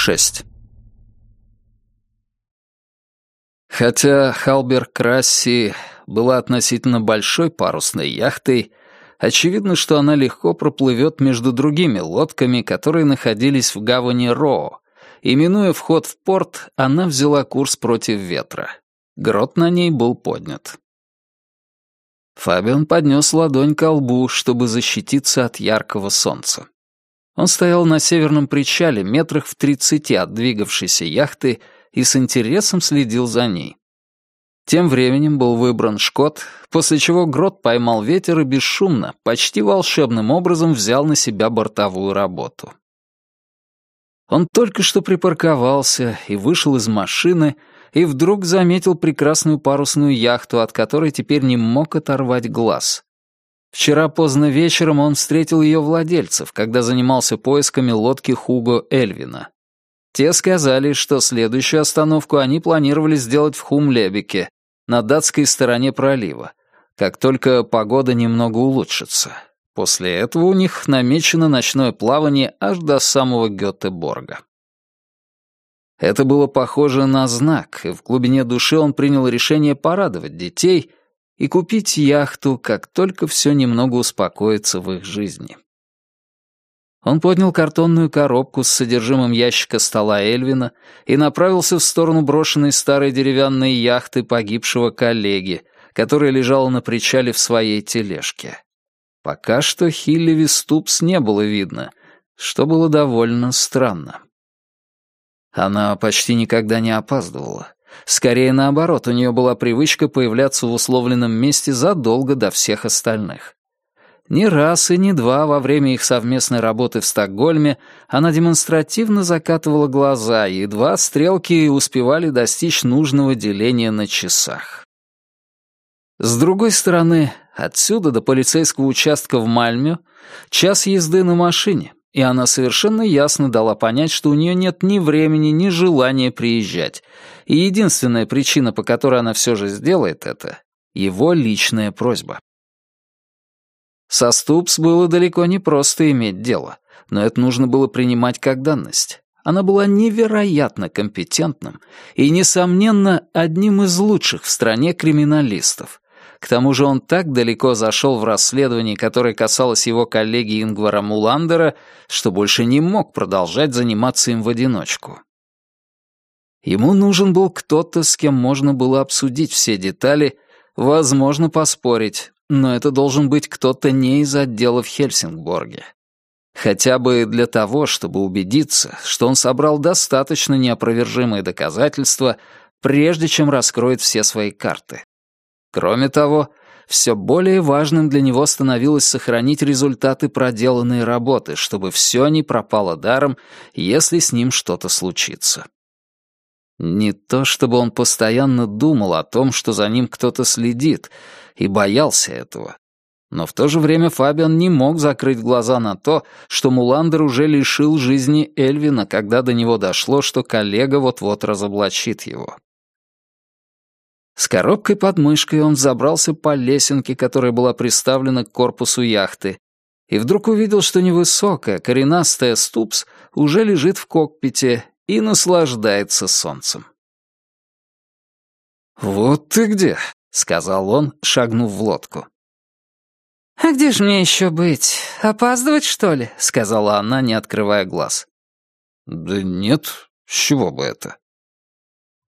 6. Хотя Халбер Красси была относительно большой парусной яхтой, очевидно, что она легко проплывет между другими лодками, которые находились в гавани Роо, и, минуя вход в порт, она взяла курс против ветра. Грот на ней был поднят. Фабиан поднес ладонь к лбу, чтобы защититься от яркого солнца. Он стоял на северном причале, метрах в тридцати от двигавшейся яхты, и с интересом следил за ней. Тем временем был выбран Шкот, после чего Грот поймал ветер и бесшумно, почти волшебным образом взял на себя бортовую работу. Он только что припарковался и вышел из машины, и вдруг заметил прекрасную парусную яхту, от которой теперь не мог оторвать глаз. Вчера поздно вечером он встретил ее владельцев, когда занимался поисками лодки Хуго Эльвина. Те сказали, что следующую остановку они планировали сделать в Хумлебеке, на датской стороне пролива, как только погода немного улучшится. После этого у них намечено ночное плавание аж до самого Гётеборга. Это было похоже на знак, и в глубине души он принял решение порадовать детей и купить яхту, как только все немного успокоится в их жизни. Он поднял картонную коробку с содержимым ящика стола Эльвина и направился в сторону брошенной старой деревянной яхты погибшего коллеги, которая лежала на причале в своей тележке. Пока что Хиллеви Ступс не было видно, что было довольно странно. Она почти никогда не опаздывала. Скорее наоборот, у нее была привычка появляться в условленном месте задолго до всех остальных. Ни раз и ни два во время их совместной работы в Стокгольме она демонстративно закатывала глаза, и едва стрелки успевали достичь нужного деления на часах. С другой стороны, отсюда до полицейского участка в Мальме час езды на машине, и она совершенно ясно дала понять, что у нее нет ни времени, ни желания приезжать, и единственная причина, по которой она все же сделает это — его личная просьба. Со Ступс было далеко не просто иметь дело, но это нужно было принимать как данность. Она была невероятно компетентным и, несомненно, одним из лучших в стране криминалистов. К тому же он так далеко зашел в расследовании, которое касалось его коллеги Ингвара Муландера, что больше не мог продолжать заниматься им в одиночку. Ему нужен был кто-то, с кем можно было обсудить все детали, возможно, поспорить, но это должен быть кто-то не из отдела в Хельсингборге. Хотя бы для того, чтобы убедиться, что он собрал достаточно неопровержимые доказательства, прежде чем раскроет все свои карты. Кроме того, все более важным для него становилось сохранить результаты проделанной работы, чтобы все не пропало даром, если с ним что-то случится. Не то чтобы он постоянно думал о том, что за ним кто-то следит, и боялся этого. Но в то же время Фабиан не мог закрыть глаза на то, что Муландер уже лишил жизни Эльвина, когда до него дошло, что коллега вот-вот разоблачит его. С коробкой под мышкой он забрался по лесенке, которая была приставлена к корпусу яхты, и вдруг увидел, что невысокая, коренастая Ступс уже лежит в кокпите и наслаждается солнцем. «Вот ты где!» — сказал он, шагнув в лодку. «А где же мне еще быть? Опаздывать, что ли?» — сказала она, не открывая глаз. «Да нет, с чего бы это?»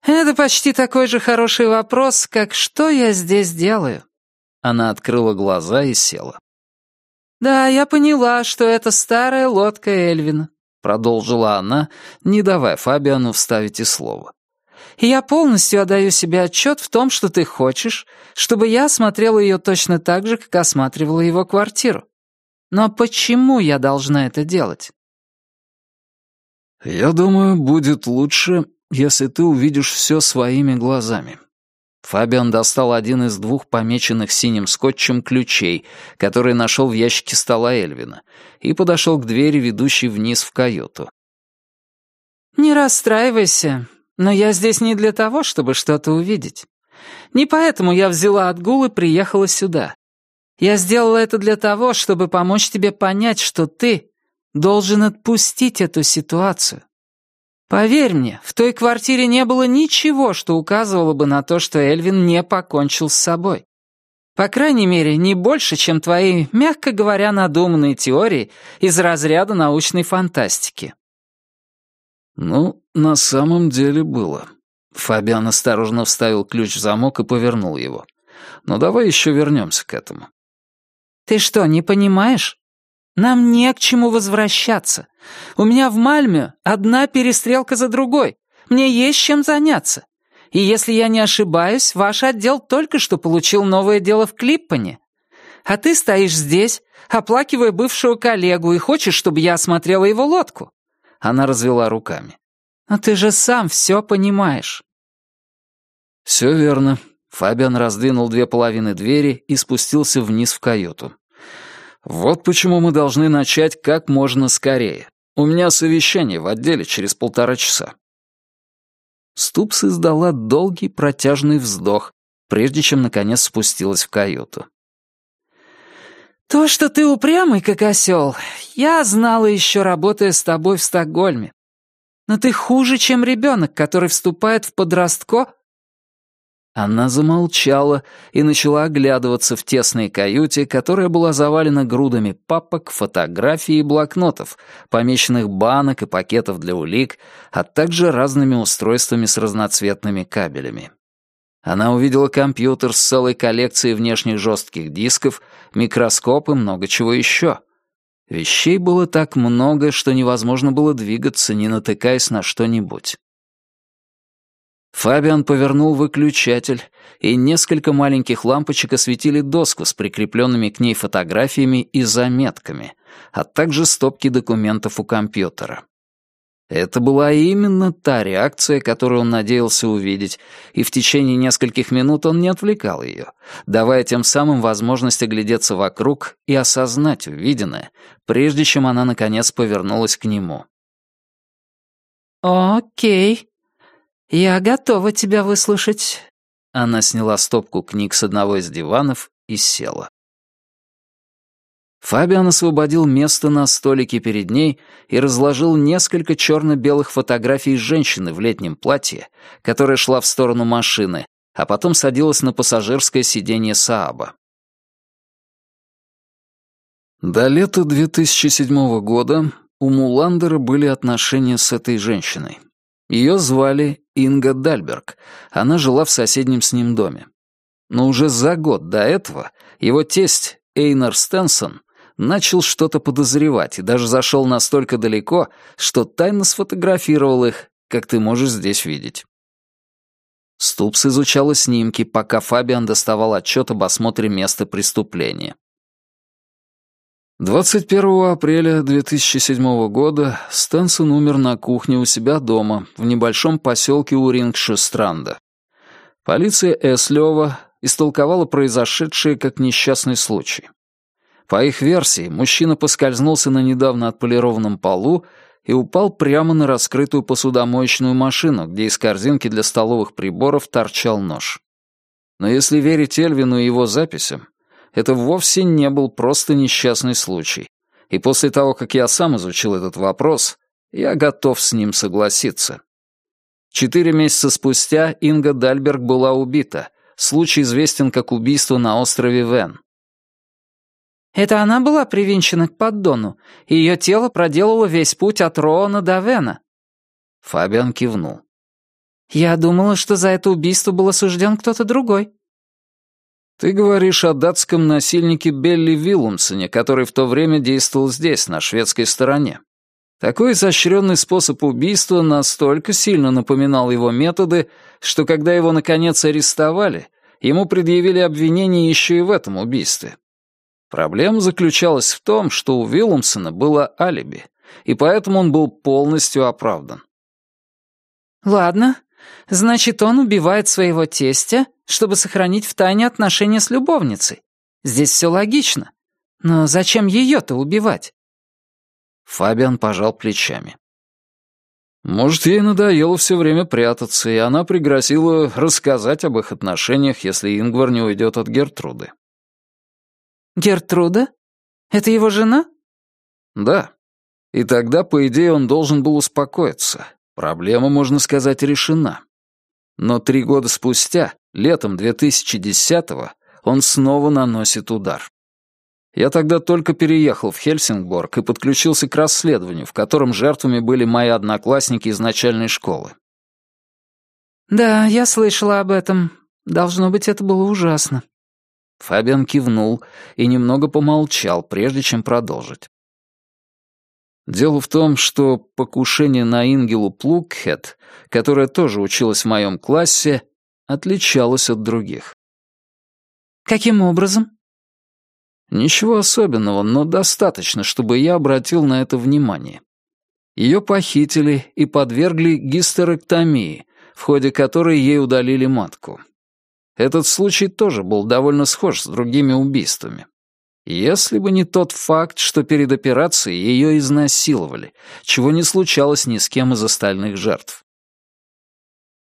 «Это почти такой же хороший вопрос, как «что я здесь делаю?» Она открыла глаза и села. «Да, я поняла, что это старая лодка Эльвина», — продолжила она, не давая Фабиану вставить и слово я полностью отдаю себе отчет в том, что ты хочешь, чтобы я осмотрела ее точно так же, как осматривала его квартиру. Но почему я должна это делать? Я думаю, будет лучше, если ты увидишь все своими глазами. Фабиан достал один из двух помеченных синим скотчем ключей, который нашел в ящике стола Эльвина, и подошел к двери, ведущей вниз в каюту. «Не расстраивайся. Но я здесь не для того, чтобы что-то увидеть. Не поэтому я взяла отгул и приехала сюда. Я сделала это для того, чтобы помочь тебе понять, что ты должен отпустить эту ситуацию. Поверь мне, в той квартире не было ничего, что указывало бы на то, что Эльвин не покончил с собой. По крайней мере, не больше, чем твои, мягко говоря, надуманные теории из разряда научной фантастики. Ну, на самом деле было. Фабиан осторожно вставил ключ в замок и повернул его. Но «Ну, давай еще вернемся к этому. Ты что, не понимаешь? Нам не к чему возвращаться. У меня в Мальме одна перестрелка за другой. Мне есть чем заняться. И если я не ошибаюсь, ваш отдел только что получил новое дело в Клиппане. А ты стоишь здесь, оплакивая бывшего коллегу, и хочешь, чтобы я осмотрела его лодку?» Она развела руками. «Но ты же сам все понимаешь». «Все верно». Фабиан раздвинул две половины двери и спустился вниз в каюту. «Вот почему мы должны начать как можно скорее. У меня совещание в отделе через полтора часа». Ступс издала долгий протяжный вздох, прежде чем наконец спустилась в каюту. «То, что ты упрямый, как осел, я знала еще, работая с тобой в Стокгольме. Но ты хуже, чем ребенок, который вступает в подростко она замолчала и начала оглядываться в тесной каюте, которая была завалена грудами папок, фотографий и блокнотов, помеченных банок и пакетов для улик, а также разными устройствами с разноцветными кабелями. Она увидела компьютер с целой коллекцией внешних жестких дисков, микроскоп и много чего еще. Вещей было так много, что невозможно было двигаться, не натыкаясь на что-нибудь. Фабиан повернул выключатель, и несколько маленьких лампочек осветили доску с прикрепленными к ней фотографиями и заметками, а также стопки документов у компьютера. Это была именно та реакция, которую он надеялся увидеть, и в течение нескольких минут он не отвлекал ее, давая тем самым возможность оглядеться вокруг и осознать увиденное, прежде чем она, наконец, повернулась к нему. «Окей», «Я готова тебя выслушать». Она сняла стопку книг с одного из диванов и села. Фабиан освободил место на столике перед ней и разложил несколько черно-белых фотографий женщины в летнем платье, которая шла в сторону машины, а потом садилась на пассажирское сиденье Сааба. До лета 2007 года у Муландера были отношения с этой женщиной. Ее звали Инга Дальберг. Она жила в соседнем с ним доме. Но уже за год до этого его тесть Эйнар Стенсон начал что-то подозревать и даже зашел настолько далеко, что тайно сфотографировал их, как ты можешь здесь видеть. Ступс изучала снимки, пока Фабиан доставал отчет об осмотре места преступления. 21 апреля 2007 года Стэнсон умер на кухне у себя дома в небольшом поселке Урингшестранда. Полиция Эслёва истолковала произошедшее как несчастный случай. По их версии, мужчина поскользнулся на недавно отполированном полу и упал прямо на раскрытую посудомоечную машину, где из корзинки для столовых приборов торчал нож. Но если верить Эльвину и его записям, это вовсе не был просто несчастный случай. И после того, как я сам изучил этот вопрос, я готов с ним согласиться. Четыре месяца спустя Инга Дальберг была убита. Случай известен как убийство на острове Вен. Это она была привинчена к поддону, и ее тело проделало весь путь от Роана до Вена. Фабиан кивнул. Я думала, что за это убийство был осужден кто-то другой. «Ты говоришь о датском насильнике Белли Виллумсоне, который в то время действовал здесь, на шведской стороне. Такой изощренный способ убийства настолько сильно напоминал его методы, что когда его, наконец, арестовали, ему предъявили обвинение еще и в этом убийстве. Проблема заключалась в том, что у Виллумсона было алиби, и поэтому он был полностью оправдан. «Ладно, значит, он убивает своего тестя, чтобы сохранить в тайне отношения с любовницей. Здесь все логично. Но зачем ее-то убивать? Фабиан пожал плечами. Может, ей надоело все время прятаться, и она пригрозила рассказать об их отношениях, если Ингвар не уйдет от Гертруды. Гертруда? Это его жена? Да. И тогда, по идее, он должен был успокоиться. Проблема, можно сказать, решена. Но три года спустя, летом 2010-го, он снова наносит удар. Я тогда только переехал в Хельсингборг и подключился к расследованию, в котором жертвами были мои одноклассники из начальной школы. «Да, я слышала об этом. Должно быть, это было ужасно». Фабиан кивнул и немного помолчал, прежде чем продолжить. Дело в том, что покушение на Ингелу Плукхед, которая тоже училась в моем классе, отличалось от других. «Каким образом?» Ничего особенного, но достаточно, чтобы я обратил на это внимание. Ее похитили и подвергли гистерэктомии, в ходе которой ей удалили матку. Этот случай тоже был довольно схож с другими убийствами. Если бы не тот факт, что перед операцией ее изнасиловали, чего не случалось ни с кем из остальных жертв.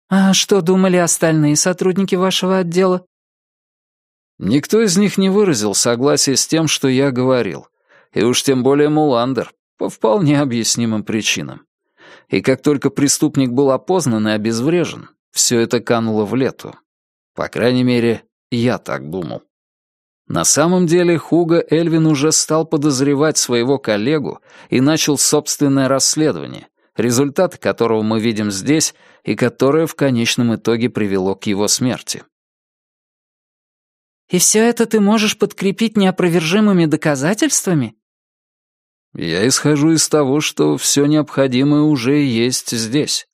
«А что думали остальные сотрудники вашего отдела?» Никто из них не выразил согласия с тем, что я говорил. И уж тем более Муландер, по вполне объяснимым причинам. И как только преступник был опознан и обезврежен, все это кануло в лету. По крайней мере, я так думал. На самом деле Хуга Эльвин уже стал подозревать своего коллегу и начал собственное расследование, результаты которого мы видим здесь и которое в конечном итоге привело к его смерти. И все это ты можешь подкрепить неопровержимыми доказательствами? Я исхожу из того, что все необходимое уже есть здесь.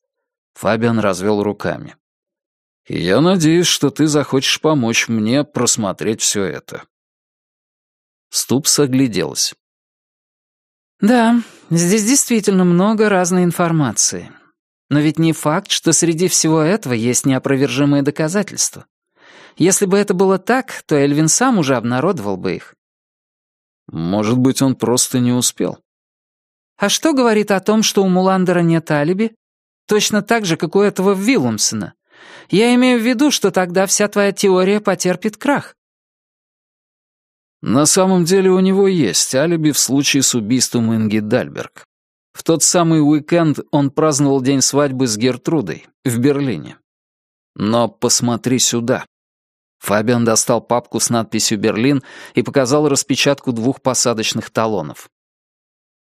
Фабиан развел руками. И я надеюсь, что ты захочешь помочь мне просмотреть все это. Ступс огляделась. Да, здесь действительно много разной информации. Но ведь не факт, что среди всего этого есть неопровержимые доказательства. Если бы это было так, то Эльвин сам уже обнародовал бы их. Может быть, он просто не успел. А что говорит о том, что у Муландера нет алиби? Точно так же, как у этого Виллумсона. Я имею в виду, что тогда вся твоя теория потерпит крах. На самом деле у него есть алиби в случае с убийством Инги Дальберг. В тот самый уикенд он праздновал день свадьбы с Гертрудой в Берлине. Но посмотри сюда. Фабиан достал папку с надписью «Берлин» и показал распечатку двух посадочных талонов.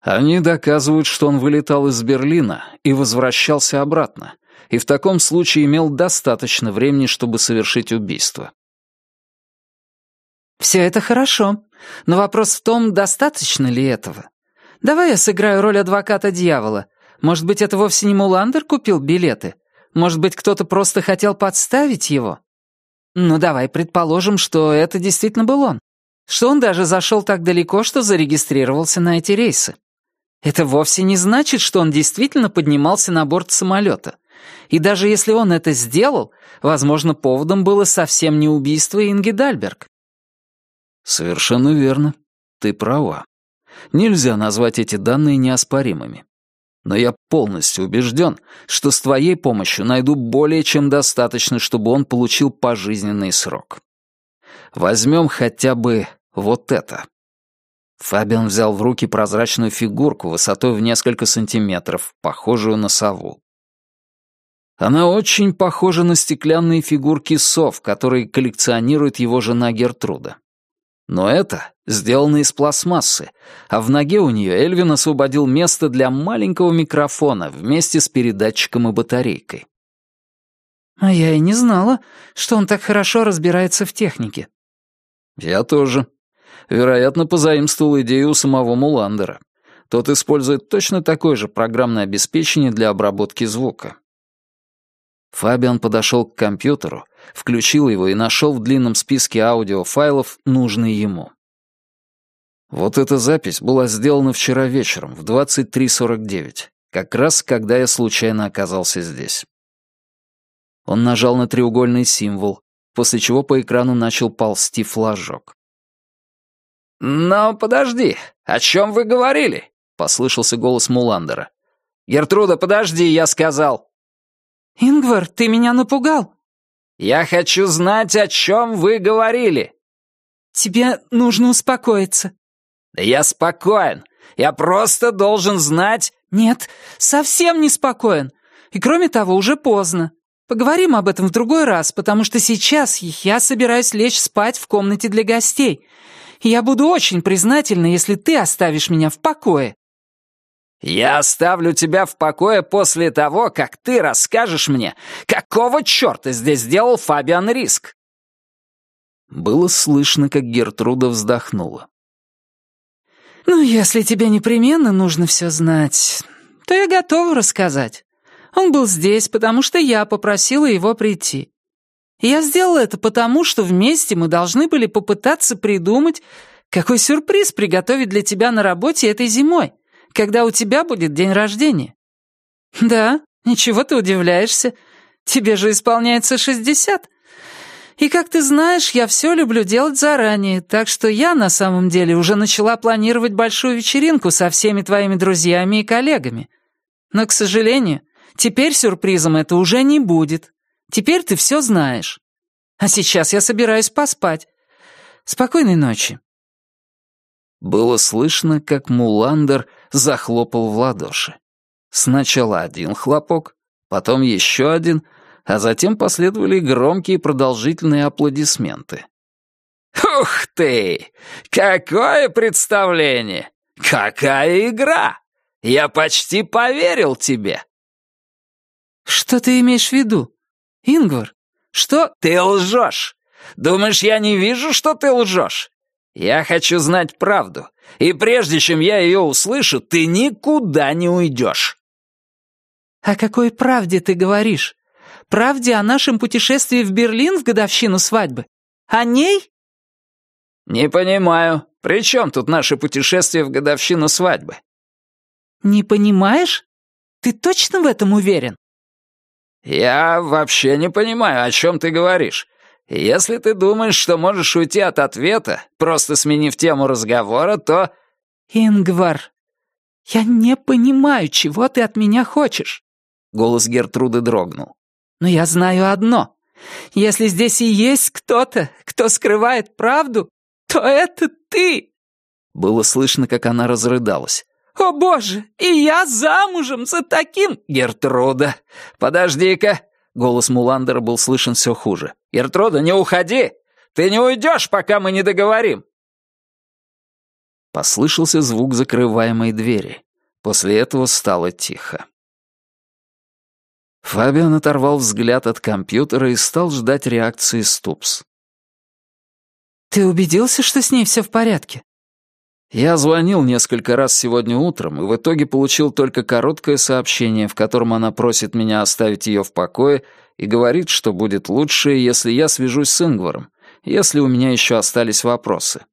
Они доказывают, что он вылетал из Берлина и возвращался обратно, и в таком случае имел достаточно времени, чтобы совершить убийство. «Все это хорошо, но вопрос в том, достаточно ли этого. Давай я сыграю роль адвоката дьявола. Может быть, это вовсе не Муландер купил билеты? Может быть, кто-то просто хотел подставить его?» Ну, давай предположим, что это действительно был он. Что он даже зашел так далеко, что зарегистрировался на эти рейсы. Это вовсе не значит, что он действительно поднимался на борт самолета. И даже если он это сделал, возможно, поводом было совсем не убийство Инги Дальберг. Совершенно верно. Ты права. Нельзя назвать эти данные неоспоримыми но я полностью убежден, что с твоей помощью найду более чем достаточно, чтобы он получил пожизненный срок. Возьмем хотя бы вот это». Фабиан взял в руки прозрачную фигурку высотой в несколько сантиметров, похожую на сову. Она очень похожа на стеклянные фигурки сов, которые коллекционирует его жена Гертруда. Но это сделано из пластмассы, а в ноге у нее Эльвин освободил место для маленького микрофона вместе с передатчиком и батарейкой. «А я и не знала, что он так хорошо разбирается в технике». «Я тоже. Вероятно, позаимствовал идею у самого Муландера. Тот использует точно такое же программное обеспечение для обработки звука. Фабиан подошел к компьютеру, включил его и нашел в длинном списке аудиофайлов нужный ему. Вот эта запись была сделана вчера вечером в 23.49, как раз когда я случайно оказался здесь. Он нажал на треугольный символ, после чего по экрану начал ползти флажок. «Но подожди, о чем вы говорили?» — послышался голос Муландера. «Гертруда, подожди, я сказал!» «Ингвар, ты меня напугал!» «Я хочу знать, о чем вы говорили!» «Тебе нужно успокоиться». «Да я спокоен. Я просто должен знать...» «Нет, совсем не спокоен. И кроме того, уже поздно. Поговорим об этом в другой раз, потому что сейчас я собираюсь лечь спать в комнате для гостей. И я буду очень признательна, если ты оставишь меня в покое». «Я оставлю тебя в покое после того, как ты расскажешь мне, какого черта здесь сделал Фабиан Риск». Было слышно, как Гертруда вздохнула. «Ну, если тебе непременно нужно все знать, то я готова рассказать. Он был здесь, потому что я попросила его прийти. я сделала это потому, что вместе мы должны были попытаться придумать, какой сюрприз приготовить для тебя на работе этой зимой, когда у тебя будет день рождения. Да, ничего ты удивляешься. Тебе же исполняется шестьдесят. И, как ты знаешь, я все люблю делать заранее, так что я на самом деле уже начала планировать большую вечеринку со всеми твоими друзьями и коллегами. Но, к сожалению, теперь сюрпризом это уже не будет. Теперь ты все знаешь. А сейчас я собираюсь поспать. Спокойной ночи». Было слышно, как Муландер захлопал в ладоши. Сначала один хлопок, потом еще один — а затем последовали громкие продолжительные аплодисменты. «Ух ты! Какое представление! Какая игра! Я почти поверил тебе!» «Что ты имеешь в виду? Ингвар, что...» «Ты лжешь! Думаешь, я не вижу, что ты лжешь? Я хочу знать правду, и прежде чем я ее услышу, ты никуда не уйдешь!» «О какой правде ты говоришь? Правде о нашем путешествии в Берлин в годовщину свадьбы? О ней?» «Не понимаю. При чем тут наше путешествие в годовщину свадьбы?» «Не понимаешь? Ты точно в этом уверен?» «Я вообще не понимаю, о чем ты говоришь. Если ты думаешь, что можешь уйти от ответа, просто сменив тему разговора, то...» «Ингвар, я не понимаю, чего ты от меня хочешь». Голос Гертруды дрогнул. Но я знаю одно. Если здесь и есть кто-то, кто скрывает правду, то это ты!» Было слышно, как она разрыдалась. «О, боже! И я замужем за таким...» «Гертруда! Подожди-ка!» Голос Муландера был слышен все хуже. «Гертруда, не уходи! Ты не уйдешь, пока мы не договорим!» Послышался звук закрываемой двери. После этого стало тихо. Фабиан оторвал взгляд от компьютера и стал ждать реакции Ступс. «Ты убедился, что с ней все в порядке?» Я звонил несколько раз сегодня утром и в итоге получил только короткое сообщение, в котором она просит меня оставить ее в покое и говорит, что будет лучше, если я свяжусь с Ингваром, если у меня еще остались вопросы.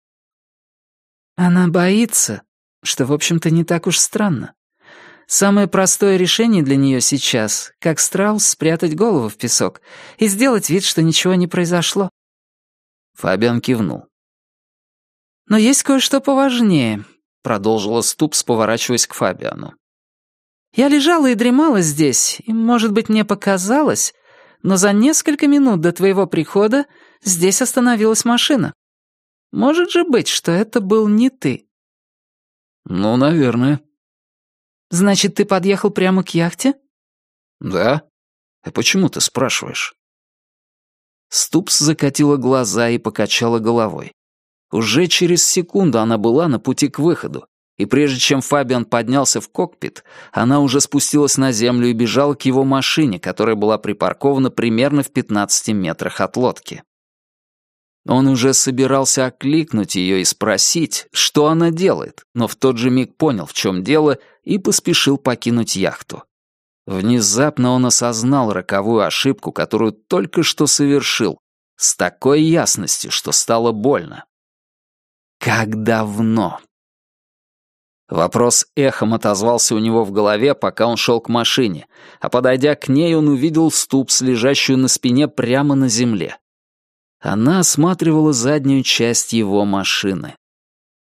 Она боится, что, в общем-то, не так уж странно. Самое простое решение для нее сейчас, как страус, спрятать голову в песок и сделать вид, что ничего не произошло. Фабиан кивнул. «Но есть кое-что поважнее», — продолжила Ступс, поворачиваясь к Фабиану. «Я лежала и дремала здесь, и, может быть, мне показалось, но за несколько минут до твоего прихода здесь остановилась машина. Может же быть, что это был не ты?» «Ну, наверное», Значит, ты подъехал прямо к яхте? Да. А почему ты спрашиваешь? Ступс закатила глаза и покачала головой. Уже через секунду она была на пути к выходу, и прежде чем Фабиан поднялся в кокпит, она уже спустилась на землю и бежала к его машине, которая была припаркована примерно в 15 метрах от лодки. Он уже собирался окликнуть ее и спросить, что она делает, но в тот же миг понял, в чем дело, и поспешил покинуть яхту. Внезапно он осознал роковую ошибку, которую только что совершил, с такой ясностью, что стало больно. Как давно? Вопрос эхом отозвался у него в голове, пока он шел к машине, а подойдя к ней, он увидел ступс, лежащую на спине прямо на земле. Она осматривала заднюю часть его машины.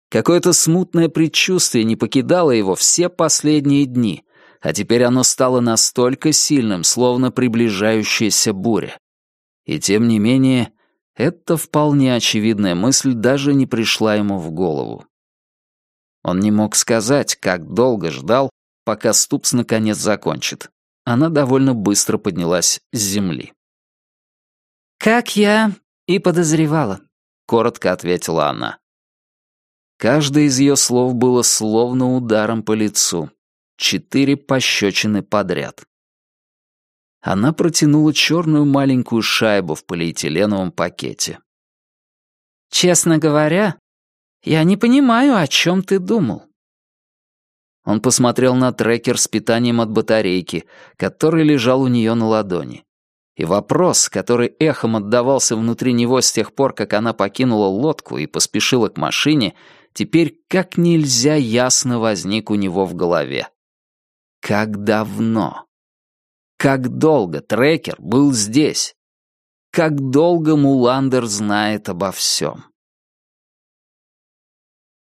Какое-то смутное предчувствие не покидало его все последние дни, а теперь оно стало настолько сильным, словно приближающаяся буря. И тем не менее, эта вполне очевидная мысль даже не пришла ему в голову. Он не мог сказать, как долго ждал, пока Ступс наконец закончит. она довольно быстро поднялась с земли. «Как я и подозревала», — коротко ответила она. Каждое из ее слов было словно ударом по лицу. Четыре пощечины подряд. Она протянула черную маленькую шайбу в полиэтиленовом пакете. «Честно говоря, я не понимаю, о чем ты думал». Он посмотрел на трекер с питанием от батарейки, который лежал у нее на ладони. И вопрос, который эхом отдавался внутри него с тех пор, как она покинула лодку и поспешила к машине, теперь как нельзя ясно возник у него в голове. Как давно? Как долго трекер был здесь? Как долго Муландер знает обо всем?